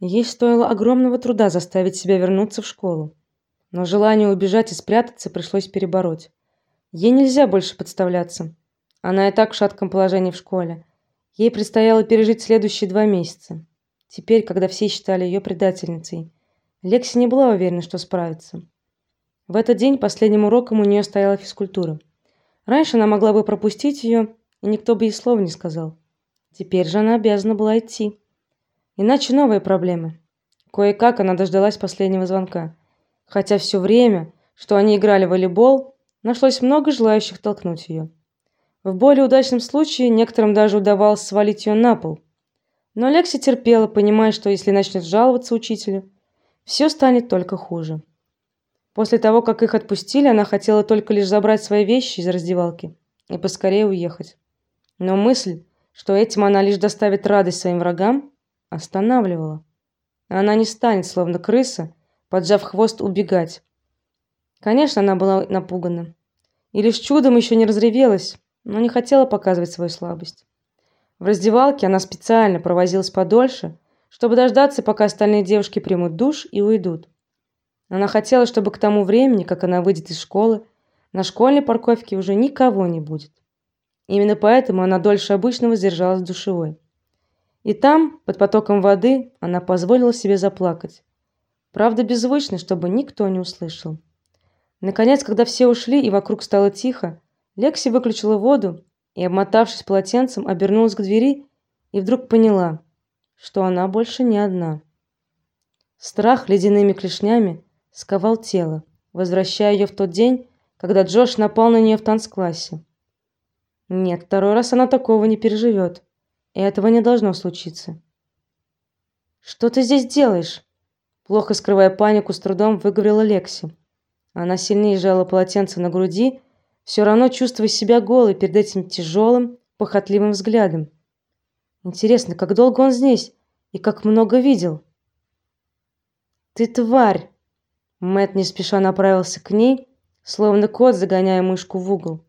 Ей стоило огромного труда заставить себя вернуться в школу, но желание убежать и спрятаться пришлось перебороть. Ей нельзя больше подставляться. Она и так в шатком положении в школе. Ей предстояло пережить следующие два месяца. Теперь, когда все считали ее предательницей, Лекси не была уверена, что справится. В этот день последним уроком у нее стояла физкультура. Раньше она могла бы пропустить ее, и никто бы ей слова не сказал. Теперь же она обязана была идти. Иначе новые проблемы. Кое-как она дождалась последнего звонка, хотя все время, что они играли в волейбол, нашлось много желающих толкнуть ее. В более удачном случае некоторым даже удавалось свалить ее на пол. Но Лекси терпела, понимая, что если начнет жаловаться учителю, все станет только хуже. После того, как их отпустили, она хотела только лишь забрать свои вещи из раздевалки и поскорее уехать. Но мысль, что этим она лишь доставит радость своим врагам, останавливала. Она не станет, словно крыса, поджав хвост, убегать. Конечно, она была напугана. И лишь чудом еще не разревелась, но не хотела показывать свою слабость. В раздевалке она специально провозилась подольше, чтобы дождаться, пока остальные девушки примут душ и уйдут. Она хотела, чтобы к тому времени, как она выйдет из школы, на школьной парковке уже никого не будет. Именно поэтому она дольше обычного сдержалась в душевой. И там, под потоком воды, она позволила себе заплакать. Правда, беззвучно, чтобы никто не услышал. Наконец, когда все ушли и вокруг стало тихо, Лекси выключила воду и, обмотавшись полотенцем, обернулась к двери и вдруг поняла, что она больше не одна. Страх ледяными клешнями сковал тело, возвращая ее в тот день, когда Джош напал на нее в танцклассе. Нет, второй раз она такого не переживет. И этого не должно случиться. Что ты здесь делаешь? Плохо скрывая панику, с трудом выговорила Лекси. Она сильнее сжала полотенце на груди, все равно чувствуя себя голой перед этим тяжелым, похотливым взглядом. Интересно, как долго он здесь и как много видел? Ты тварь. Мэт не спеша направился к ней, словно кот, загоняя мышку в угол.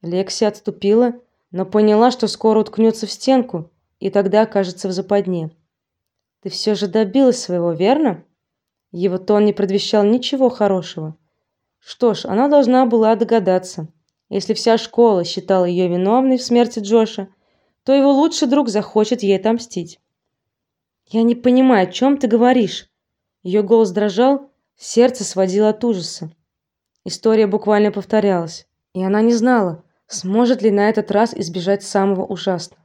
Лекси отступила, но поняла, что скоро уткнется в стенку и тогда окажется в западне. Ты все же добилась своего, верно? Его тон не предвещал ничего хорошего. Что ж, она должна была догадаться. Если вся школа считала ее виновной в смерти Джоша, то его лучший друг захочет ей отомстить. Я не понимаю, о чем ты говоришь. Ее голос дрожал, сердце сводило от ужаса. История буквально повторялась, и она не знала, Сможет ли на этот раз избежать самого ужасного?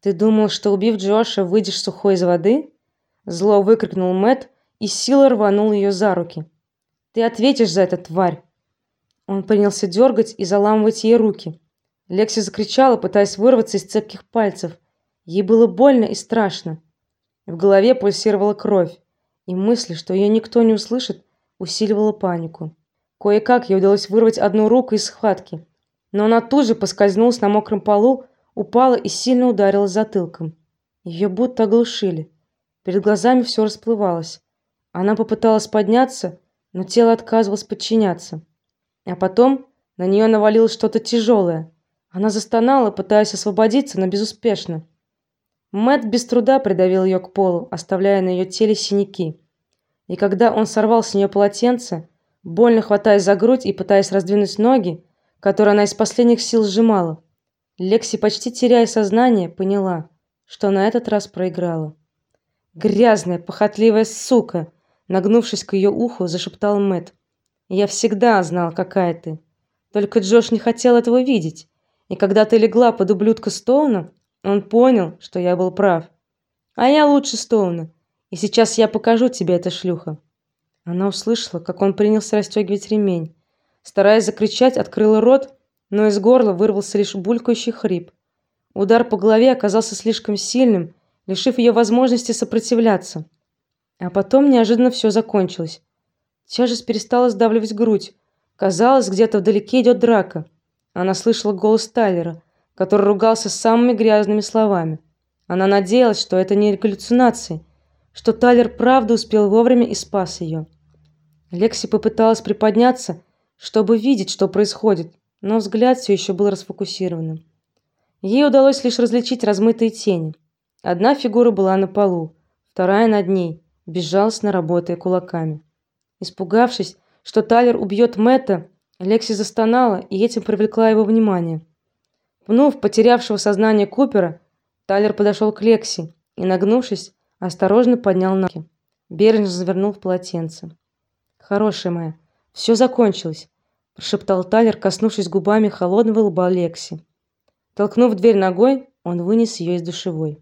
Ты думал, что убив Джоша, выйдешь сухой из воды? Зло выкрикнул Мэт и силой рванул ее за руки. Ты ответишь за это, тварь. Он принялся дергать и заламывать ей руки. Лекси закричала, пытаясь вырваться из цепких пальцев. Ей было больно и страшно. В голове пульсировала кровь, и мысль, что ее никто не услышит, усиливала панику. Кое-как ей удалось вырвать одну руку из схватки но она тут же поскользнулась на мокром полу, упала и сильно ударилась затылком. Ее будто оглушили. Перед глазами все расплывалось. Она попыталась подняться, но тело отказывалось подчиняться. А потом на нее навалилось что-то тяжелое. Она застонала, пытаясь освободиться, но безуспешно. Мэт без труда придавил ее к полу, оставляя на ее теле синяки. И когда он сорвал с нее полотенце, больно хватаясь за грудь и пытаясь раздвинуть ноги, который она из последних сил сжимала. Лекси, почти теряя сознание, поняла, что на этот раз проиграла. Грязная, похотливая сука, нагнувшись к ее уху, зашептал Мэт. Я всегда знал, какая ты. Только Джош не хотел этого видеть. И когда ты легла под ублюдка Стоуна, он понял, что я был прав. А я лучше Стоуна. И сейчас я покажу тебе это шлюха. Она услышала, как он принялся расстегивать ремень. Стараясь закричать, открыла рот, но из горла вырвался лишь булькающий хрип. Удар по голове оказался слишком сильным, лишив ее возможности сопротивляться. А потом неожиданно все закончилось. Тяжесть перестала сдавливать грудь. Казалось, где-то вдалеке идет драка. Она слышала голос Тайлера, который ругался самыми грязными словами. Она надеялась, что это не галлюцинации, что Тайлер правда успел вовремя и спас ее. Лекси попыталась приподняться, чтобы видеть, что происходит, но взгляд все еще был расфокусированным. Ей удалось лишь различить размытые тени. Одна фигура была на полу, вторая над ней, безжалостно работая кулаками. Испугавшись, что Тайлер убьет Мэтта, Лекси застонала и этим привлекла его внимание. Пнув потерявшего сознание Купера, Тайлер подошел к Лекси и, нагнувшись, осторожно поднял на руки. Бережно завернул в полотенце. Хорошая моя, все закончилось, прошептал Тайлер, коснувшись губами холодного лба Лекси. Толкнув дверь ногой, он вынес ее из душевой.